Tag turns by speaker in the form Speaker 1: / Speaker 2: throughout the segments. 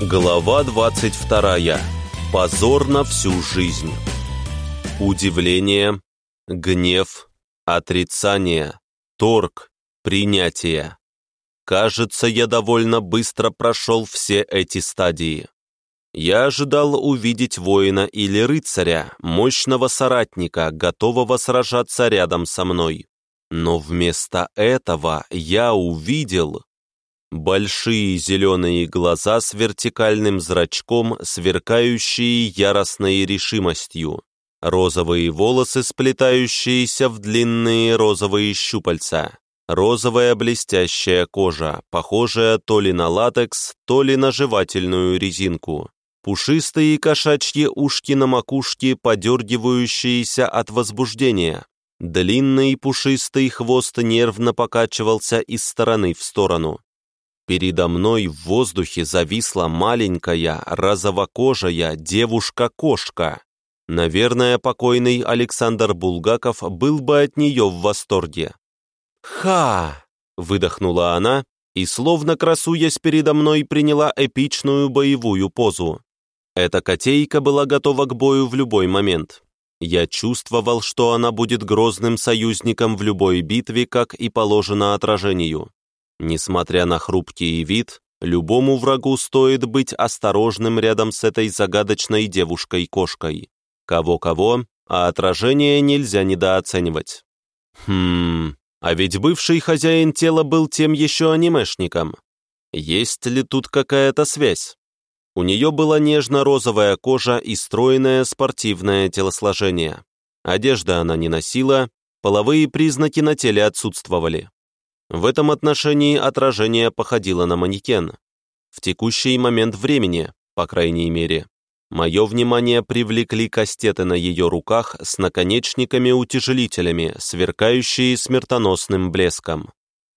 Speaker 1: Глава 22. Позор на всю жизнь. Удивление, гнев, отрицание, торг, принятие. Кажется, я довольно быстро прошел все эти стадии. Я ожидал увидеть воина или рыцаря, мощного соратника, готового сражаться рядом со мной. Но вместо этого я увидел Большие зеленые глаза с вертикальным зрачком, сверкающие яростной решимостью. Розовые волосы, сплетающиеся в длинные розовые щупальца. Розовая блестящая кожа, похожая то ли на латекс, то ли на жевательную резинку. Пушистые кошачьи ушки на макушке, подергивающиеся от возбуждения. Длинный пушистый хвост нервно покачивался из стороны в сторону. Передо мной в воздухе зависла маленькая, розовокожая девушка-кошка. Наверное, покойный Александр Булгаков был бы от нее в восторге. «Ха!» — выдохнула она и, словно красуясь передо мной, приняла эпичную боевую позу. Эта котейка была готова к бою в любой момент. Я чувствовал, что она будет грозным союзником в любой битве, как и положено отражению. Несмотря на хрупкий вид, любому врагу стоит быть осторожным рядом с этой загадочной девушкой-кошкой. Кого-кого, а отражение нельзя недооценивать. Хм, а ведь бывший хозяин тела был тем еще анимешником. Есть ли тут какая-то связь? У нее была нежно-розовая кожа и стройное спортивное телосложение. Одежда она не носила, половые признаки на теле отсутствовали. В этом отношении отражение походило на манекен. В текущий момент времени, по крайней мере. Мое внимание привлекли кастеты на ее руках с наконечниками-утяжелителями, сверкающие смертоносным блеском.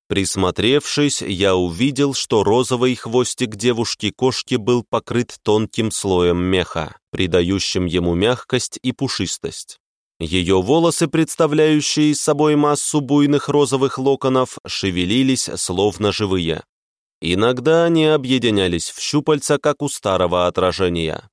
Speaker 1: Присмотревшись, я увидел, что розовый хвостик девушки-кошки был покрыт тонким слоем меха, придающим ему мягкость и пушистость. Ее волосы, представляющие собой массу буйных розовых локонов, шевелились словно живые. Иногда они объединялись в щупальца, как у старого отражения.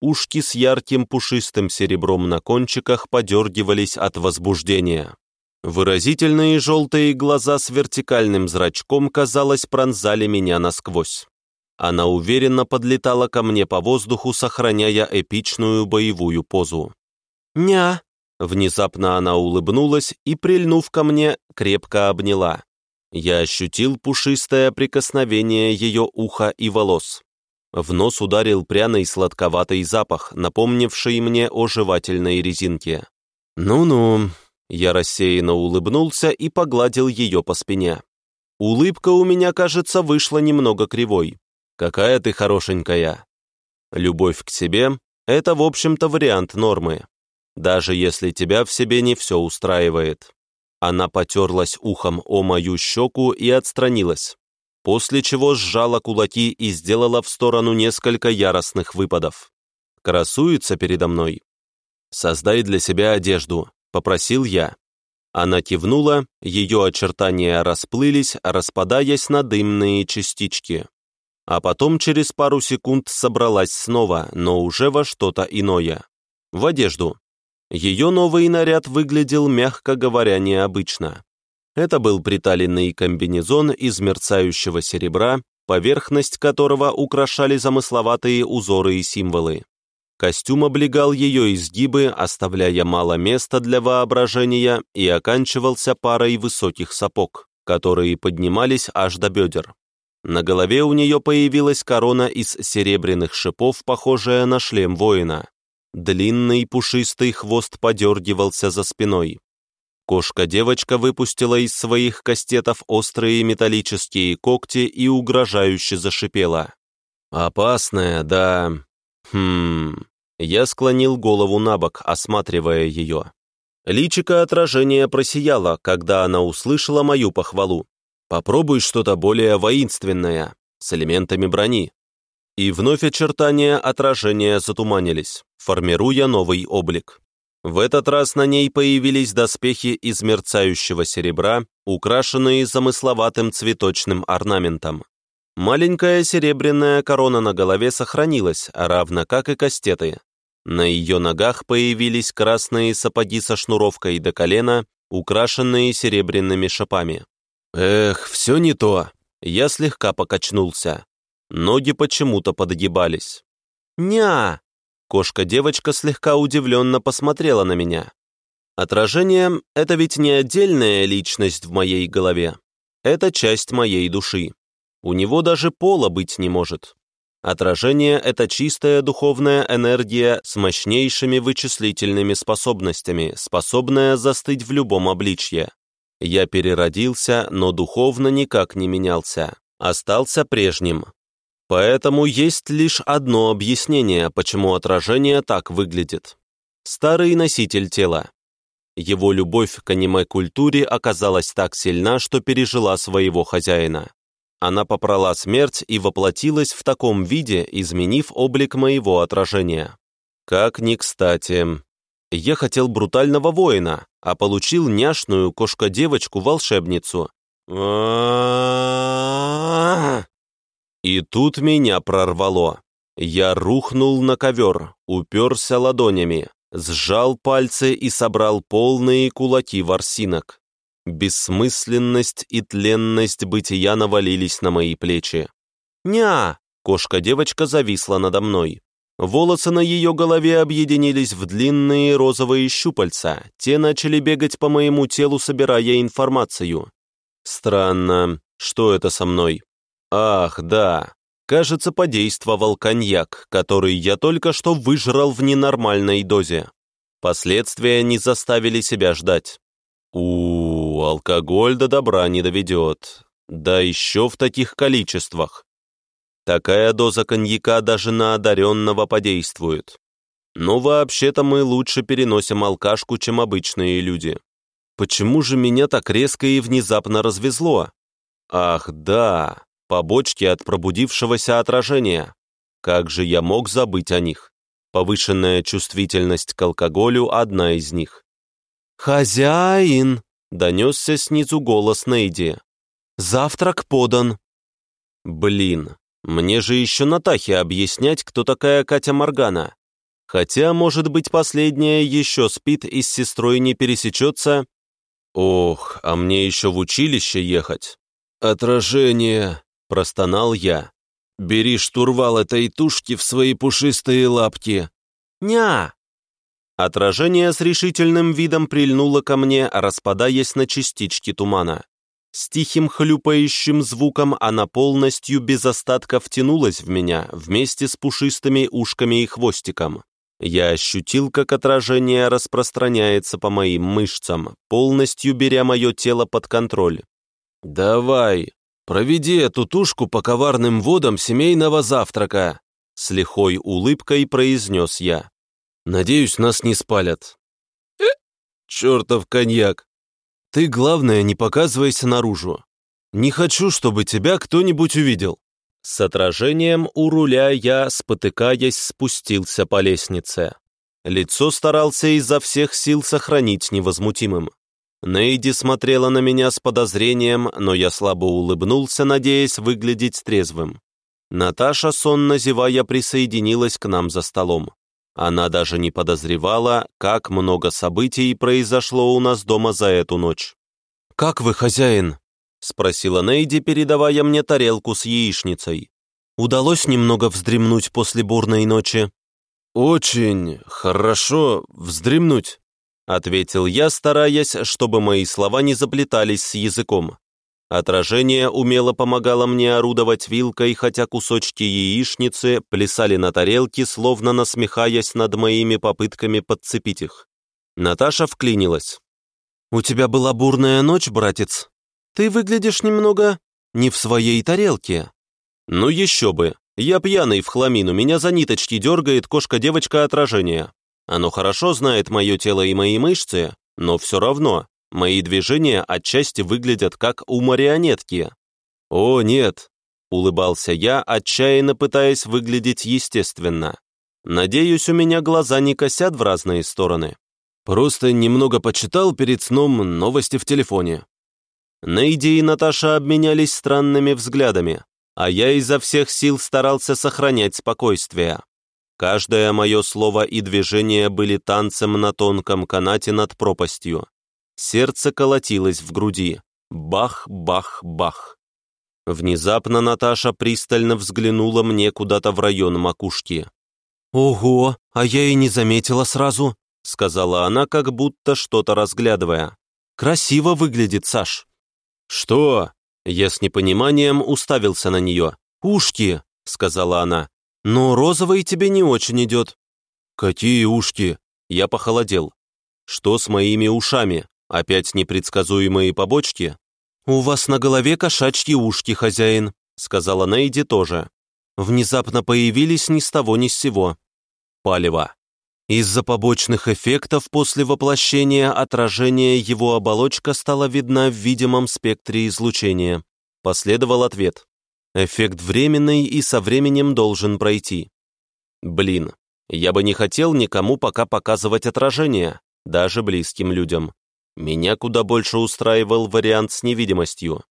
Speaker 1: Ушки с ярким пушистым серебром на кончиках подергивались от возбуждения. Выразительные желтые глаза с вертикальным зрачком, казалось, пронзали меня насквозь. Она уверенно подлетала ко мне по воздуху, сохраняя эпичную боевую позу. «Ня!» Внезапно она улыбнулась и, прильнув ко мне, крепко обняла. Я ощутил пушистое прикосновение ее уха и волос. В нос ударил пряный сладковатый запах, напомнивший мне о жевательной резинке. «Ну-ну», я рассеянно улыбнулся и погладил ее по спине. Улыбка у меня, кажется, вышла немного кривой. «Какая ты хорошенькая!» Любовь к себе — это, в общем-то, вариант нормы даже если тебя в себе не все устраивает. Она потерлась ухом о мою щеку и отстранилась, после чего сжала кулаки и сделала в сторону несколько яростных выпадов. Красуется передо мной. «Создай для себя одежду», — попросил я. Она кивнула, ее очертания расплылись, распадаясь на дымные частички. А потом через пару секунд собралась снова, но уже во что-то иное. В одежду. Ее новый наряд выглядел, мягко говоря, необычно. Это был приталенный комбинезон из мерцающего серебра, поверхность которого украшали замысловатые узоры и символы. Костюм облегал ее изгибы, оставляя мало места для воображения, и оканчивался парой высоких сапог, которые поднимались аж до бедер. На голове у нее появилась корона из серебряных шипов, похожая на шлем воина. Длинный пушистый хвост подергивался за спиной. Кошка-девочка выпустила из своих кастетов острые металлические когти и угрожающе зашипела. «Опасная, да...» «Хм...» Я склонил голову на бок, осматривая ее. Личико отражения просияло, когда она услышала мою похвалу. «Попробуй что-то более воинственное, с элементами брони». И вновь очертания отражения затуманились, формируя новый облик. В этот раз на ней появились доспехи из мерцающего серебра, украшенные замысловатым цветочным орнаментом. Маленькая серебряная корона на голове сохранилась, равно как и кастеты. На ее ногах появились красные сапоги со шнуровкой до колена, украшенные серебряными шипами. Эх, все не то. Я слегка покачнулся. Ноги почему-то подгибались. «Ня!» Кошка-девочка слегка удивленно посмотрела на меня. Отражение — это ведь не отдельная личность в моей голове. Это часть моей души. У него даже пола быть не может. Отражение — это чистая духовная энергия с мощнейшими вычислительными способностями, способная застыть в любом обличье. Я переродился, но духовно никак не менялся. Остался прежним. Поэтому есть лишь одно объяснение, почему отражение так выглядит. Старый носитель тела. Его любовь к аниме-культуре оказалась так сильна, что пережила своего хозяина. Она попрола смерть и воплотилась в таком виде, изменив облик моего отражения. Как ни кстати. Я хотел брутального воина, а получил няшную кошка-девочку-волшебницу. И тут меня прорвало. Я рухнул на ковер, уперся ладонями, сжал пальцы и собрал полные кулаки ворсинок. Бессмысленность и тленность бытия навалились на мои плечи. «Ня!» — кошка-девочка зависла надо мной. Волосы на ее голове объединились в длинные розовые щупальца. Те начали бегать по моему телу, собирая информацию. Странно, что это со мной? Ах, да. Кажется, подействовал коньяк, который я только что выжрал в ненормальной дозе. Последствия не заставили себя ждать. У, алкоголь до добра не доведет. Да еще в таких количествах. Такая доза коньяка даже на одаренного подействует. Но вообще-то мы лучше переносим алкашку, чем обычные люди. Почему же меня так резко и внезапно развезло? Ах, да, побочки от пробудившегося отражения. Как же я мог забыть о них? Повышенная чувствительность к алкоголю – одна из них. «Хозяин!» — донесся снизу голос Нейди. «Завтрак подан». «Блин, мне же еще Натахе объяснять, кто такая Катя Моргана. Хотя, может быть, последняя еще спит и с сестрой не пересечется. Ох, а мне еще в училище ехать. Отражение, простонал я. Бери штурвал этой тушки в свои пушистые лапки. Ня! Отражение с решительным видом прильнуло ко мне, распадаясь на частички тумана. С тихим хлюпающим звуком она полностью без остатка втянулась в меня, вместе с пушистыми ушками и хвостиком. Я ощутил, как отражение распространяется по моим мышцам, полностью беря мое тело под контроль. «Давай, проведи эту тушку по коварным водам семейного завтрака», с лихой улыбкой произнес я. Надеюсь, нас не спалят. Э, чертов коньяк. Ты, главное, не показывайся наружу. Не хочу, чтобы тебя кто-нибудь увидел. С отражением у руля я, спотыкаясь, спустился по лестнице. Лицо старался изо всех сил сохранить невозмутимым. Нейди смотрела на меня с подозрением, но я слабо улыбнулся, надеясь выглядеть трезвым. Наташа, сонно зевая, присоединилась к нам за столом. Она даже не подозревала, как много событий произошло у нас дома за эту ночь. «Как вы, хозяин?» — спросила Нейди, передавая мне тарелку с яичницей. «Удалось немного вздремнуть после бурной ночи?» «Очень хорошо вздремнуть», — ответил я, стараясь, чтобы мои слова не заплетались с языком. Отражение умело помогало мне орудовать вилкой, хотя кусочки яичницы плясали на тарелке, словно насмехаясь над моими попытками подцепить их. Наташа вклинилась. «У тебя была бурная ночь, братец? Ты выглядишь немного не в своей тарелке». «Ну еще бы. Я пьяный в хламину, меня за ниточки дергает кошка-девочка отражения. Оно хорошо знает мое тело и мои мышцы, но все равно Мои движения отчасти выглядят как у марионетки. «О, нет!» — улыбался я, отчаянно пытаясь выглядеть естественно. «Надеюсь, у меня глаза не косят в разные стороны. Просто немного почитал перед сном новости в телефоне». Нейди и Наташа обменялись странными взглядами. а я изо всех сил старался сохранять спокойствие. Каждое мое слово и движение были танцем на тонком канате над пропастью. Сердце колотилось в груди. Бах, бах, бах. Внезапно Наташа пристально взглянула мне куда-то в район макушки. «Ого, а я и не заметила сразу», — сказала она, как будто что-то разглядывая. «Красиво выглядит, Саш». «Что?» Я с непониманием уставился на нее. «Ушки», — сказала она. «Но розовый тебе не очень идет». «Какие ушки?» Я похолодел. «Что с моими ушами? Опять непредсказуемые побочки?» «У вас на голове кошачьи ушки, хозяин», — сказала Нейди тоже. Внезапно появились ни с того ни с сего. Палево. Из-за побочных эффектов после воплощения отражения его оболочка стала видна в видимом спектре излучения. Последовал ответ. Эффект временный и со временем должен пройти. Блин, я бы не хотел никому пока показывать отражение, даже близким людям. Меня куда больше устраивал вариант с невидимостью.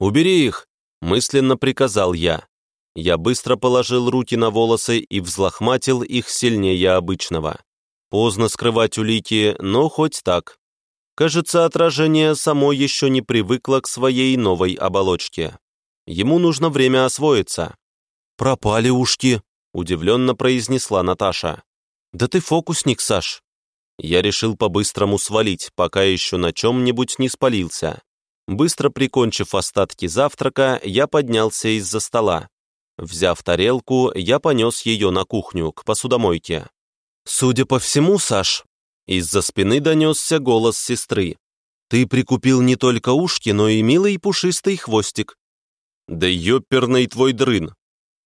Speaker 1: «Убери их!» — мысленно приказал я. Я быстро положил руки на волосы и взлохматил их сильнее обычного. Поздно скрывать улики, но хоть так. Кажется, отражение само еще не привыкло к своей новой оболочке. Ему нужно время освоиться. «Пропали ушки», — удивленно произнесла Наташа. «Да ты фокусник, Саш». Я решил по-быстрому свалить, пока еще на чем-нибудь не спалился. Быстро прикончив остатки завтрака, я поднялся из-за стола. Взяв тарелку, я понес ее на кухню, к посудомойке. «Судя по всему, Саш...» Из-за спины донесся голос сестры. «Ты прикупил не только ушки, но и милый пушистый хвостик». «Да ёперный твой дрын!»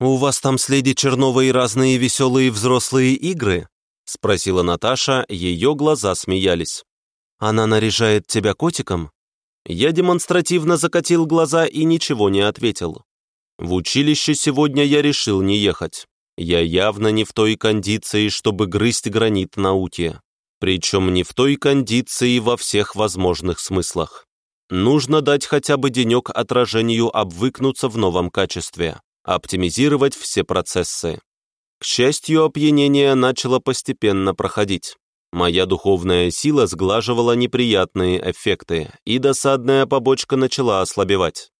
Speaker 1: «У вас там с леди Черновой разные веселые взрослые игры?» Спросила Наташа, ее глаза смеялись. «Она наряжает тебя котиком?» Я демонстративно закатил глаза и ничего не ответил. В училище сегодня я решил не ехать. Я явно не в той кондиции, чтобы грызть гранит науки. Причем не в той кондиции во всех возможных смыслах. Нужно дать хотя бы денек отражению обвыкнуться в новом качестве, оптимизировать все процессы. К счастью, опьянение начало постепенно проходить. Моя духовная сила сглаживала неприятные эффекты, и досадная побочка начала ослабевать.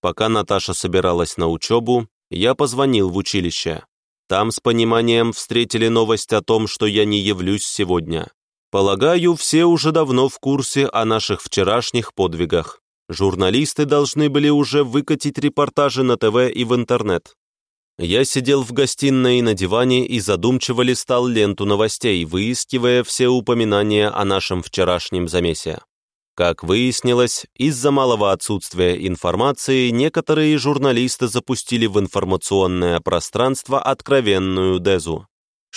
Speaker 1: Пока Наташа собиралась на учебу, я позвонил в училище. Там с пониманием встретили новость о том, что я не явлюсь сегодня. Полагаю, все уже давно в курсе о наших вчерашних подвигах. Журналисты должны были уже выкатить репортажи на ТВ и в интернет. Я сидел в гостиной на диване и задумчиво листал ленту новостей, выискивая все упоминания о нашем вчерашнем замесе. Как выяснилось, из-за малого отсутствия информации некоторые журналисты запустили в информационное пространство откровенную дезу.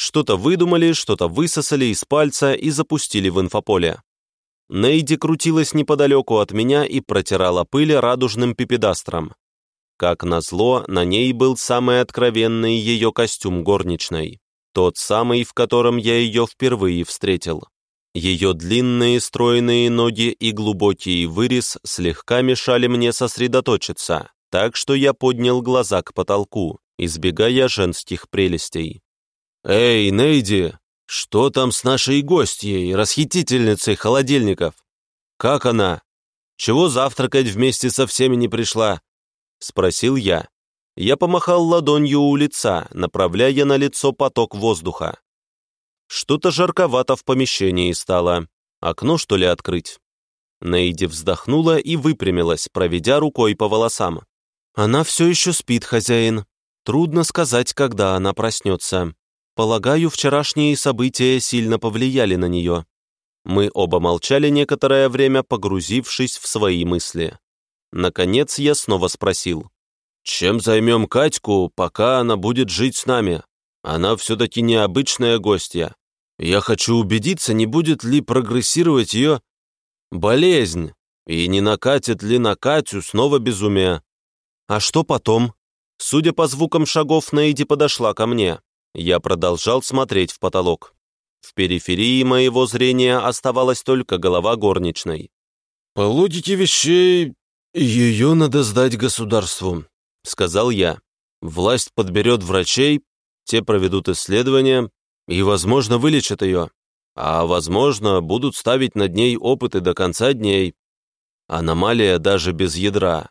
Speaker 1: Что-то выдумали, что-то высосали из пальца и запустили в инфополе. Нейди крутилась неподалеку от меня и протирала пыль радужным пипедастром. Как назло, на ней был самый откровенный ее костюм горничной. Тот самый, в котором я ее впервые встретил. Ее длинные стройные ноги и глубокий вырез слегка мешали мне сосредоточиться, так что я поднял глаза к потолку, избегая женских прелестей. «Эй, Нейди, что там с нашей гостьей, расхитительницей холодильников? Как она? Чего завтракать вместе со всеми не пришла?» — спросил я. Я помахал ладонью у лица, направляя на лицо поток воздуха. Что-то жарковато в помещении стало. Окно, что ли, открыть? Нейди вздохнула и выпрямилась, проведя рукой по волосам. «Она все еще спит, хозяин. Трудно сказать, когда она проснется. Полагаю, вчерашние события сильно повлияли на нее». Мы оба молчали некоторое время, погрузившись в свои мысли. Наконец я снова спросил. «Чем займем Катьку, пока она будет жить с нами? Она все-таки необычная гостья. Я хочу убедиться, не будет ли прогрессировать ее болезнь, и не накатит ли на Катю снова безумие. А что потом? Судя по звукам шагов, Нейди подошла ко мне. Я продолжал смотреть в потолок. В периферии моего зрения оставалась только голова горничной. «По логике вещей, ее надо сдать государству», — сказал я. «Власть подберет врачей, те проведут исследования и, возможно, вылечат ее. А, возможно, будут ставить над ней опыты до конца дней. Аномалия даже без ядра.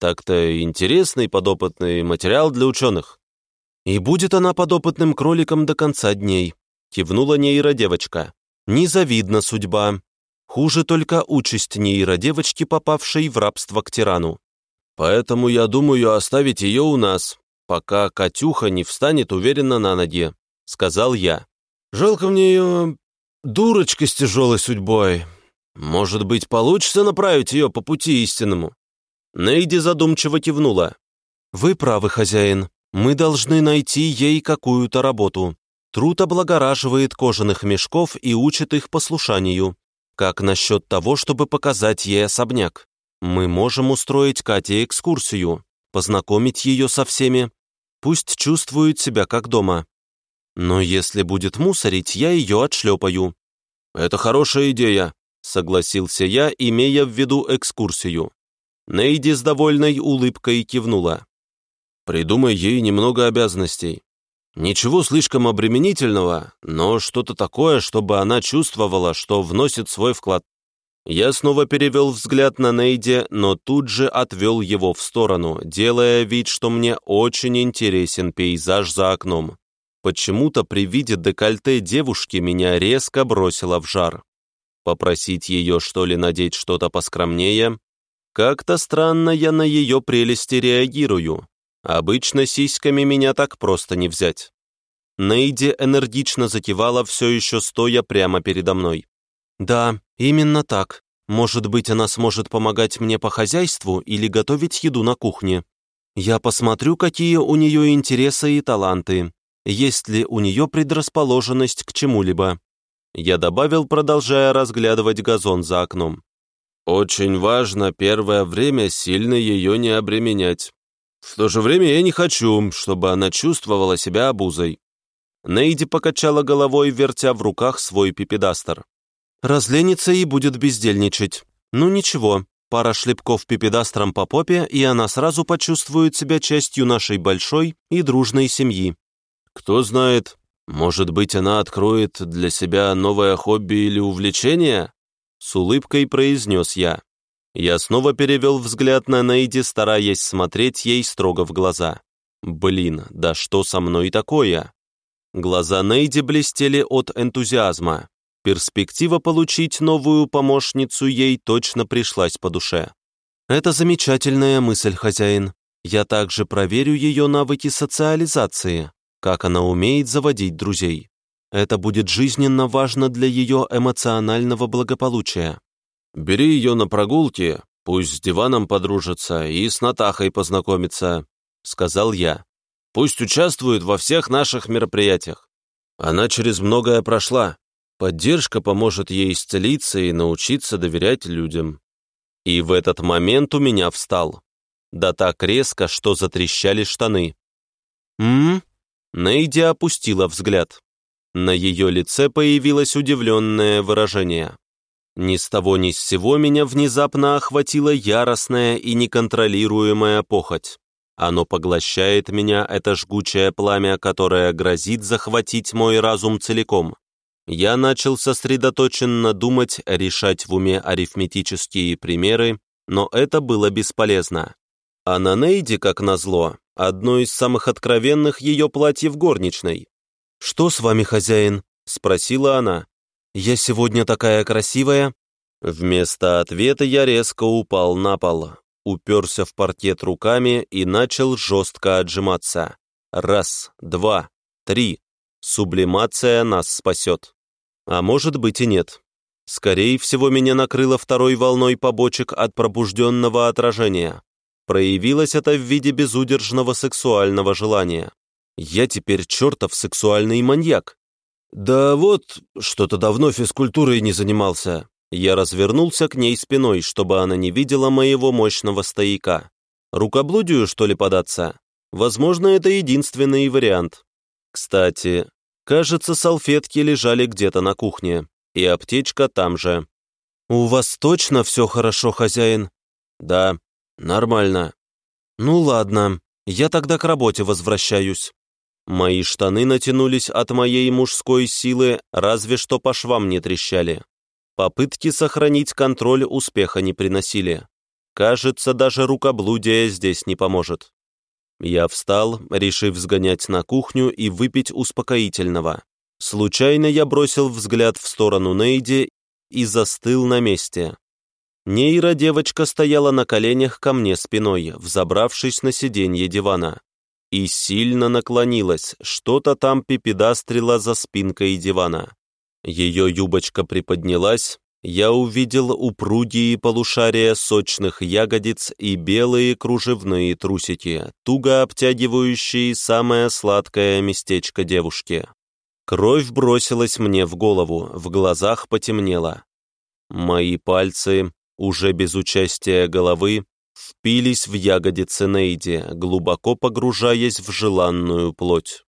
Speaker 1: Так-то интересный подопытный материал для ученых. И будет она подопытным кроликом до конца дней, кивнула нейродевочка. Незавидна судьба. Хуже только участь нейродевочки, попавшей в рабство к тирану. Поэтому я думаю оставить ее у нас, пока Катюха не встанет уверенно на ноге», — сказал я. «Жалко мне ее дурочка с тяжелой судьбой. Может быть, получится направить ее по пути истинному?» Нейди задумчиво кивнула. «Вы правы, хозяин. Мы должны найти ей какую-то работу. Труд облагораживает кожаных мешков и учит их послушанию. Как насчет того, чтобы показать ей особняк? Мы можем устроить Кате экскурсию, познакомить ее со всеми. Пусть чувствует себя как дома. Но если будет мусорить, я ее отшлепаю». «Это хорошая идея», — согласился я, имея в виду экскурсию. Нейди с довольной улыбкой кивнула. «Придумай ей немного обязанностей. Ничего слишком обременительного, но что-то такое, чтобы она чувствовала, что вносит свой вклад. Я снова перевел взгляд на Нейди, но тут же отвел его в сторону, делая вид, что мне очень интересен пейзаж за окном. Почему-то при виде декольте девушки меня резко бросило в жар. Попросить ее, что ли, надеть что-то поскромнее? Как-то странно я на ее прелести реагирую. Обычно сиськами меня так просто не взять. Нейди энергично закивала, все еще стоя прямо передо мной. «Да, именно так. Может быть, она сможет помогать мне по хозяйству или готовить еду на кухне. Я посмотрю, какие у нее интересы и таланты, есть ли у нее предрасположенность к чему-либо». Я добавил, продолжая разглядывать газон за окном. «Очень важно первое время сильно ее не обременять. В то же время я не хочу, чтобы она чувствовала себя обузой». Нейди покачала головой, вертя в руках свой пипедастер. «Разленится и будет бездельничать. Ну ничего, пара шлепков пипедастром по попе, и она сразу почувствует себя частью нашей большой и дружной семьи». «Кто знает, может быть, она откроет для себя новое хобби или увлечение?» С улыбкой произнес я. Я снова перевел взгляд на Нейди, стараясь смотреть ей строго в глаза. «Блин, да что со мной такое?» Глаза Нейди блестели от энтузиазма. Перспектива получить новую помощницу ей точно пришлась по душе. «Это замечательная мысль, хозяин. Я также проверю ее навыки социализации, как она умеет заводить друзей. Это будет жизненно важно для ее эмоционального благополучия. Бери ее на прогулки, пусть с диваном подружится и с Натахой познакомится», — сказал я. «Пусть участвует во всех наших мероприятиях. Она через многое прошла. Поддержка поможет ей исцелиться и научиться доверять людям». И в этот момент у меня встал. Да так резко, что затрещали штаны. «М?», -м Нейди опустила взгляд. На ее лице появилось удивленное выражение. Ни с того ни с сего меня внезапно охватила яростная и неконтролируемая похоть. Оно поглощает меня, это жгучее пламя, которое грозит захватить мой разум целиком. Я начал сосредоточенно думать, решать в уме арифметические примеры, но это было бесполезно. А на Нейде, как назло, одно из самых откровенных ее платьев горничной. «Что с вами, хозяин?» — спросила она. «Я сегодня такая красивая?» Вместо ответа я резко упал на пол, уперся в паркет руками и начал жестко отжиматься. Раз, два, три. Сублимация нас спасет. А может быть и нет. Скорее всего, меня накрыло второй волной побочек от пробужденного отражения. Проявилось это в виде безудержного сексуального желания. Я теперь чертов сексуальный маньяк. «Да вот, что-то давно физкультурой не занимался». Я развернулся к ней спиной, чтобы она не видела моего мощного стояка. Рукоблудию, что ли, податься? Возможно, это единственный вариант. Кстати, кажется, салфетки лежали где-то на кухне, и аптечка там же. «У вас точно все хорошо, хозяин?» «Да, нормально». «Ну ладно». Я тогда к работе возвращаюсь». Мои штаны натянулись от моей мужской силы, разве что по швам не трещали. Попытки сохранить контроль успеха не приносили. Кажется, даже рукоблудие здесь не поможет. Я встал, решив сгонять на кухню и выпить успокоительного. Случайно я бросил взгляд в сторону Нейди и застыл на месте. Нейра девочка стояла на коленях ко мне спиной, взобравшись на сиденье дивана и сильно наклонилась, что-то там пипедастрила за спинкой дивана. Ее юбочка приподнялась, я увидел упругие полушария сочных ягодиц и белые кружевные трусики, туго обтягивающие самое сладкое местечко девушки. Кровь бросилась мне в голову, в глазах потемнело. Мои пальцы, уже без участия головы, впились в ягодицы Нейди, глубоко погружаясь в желанную плоть.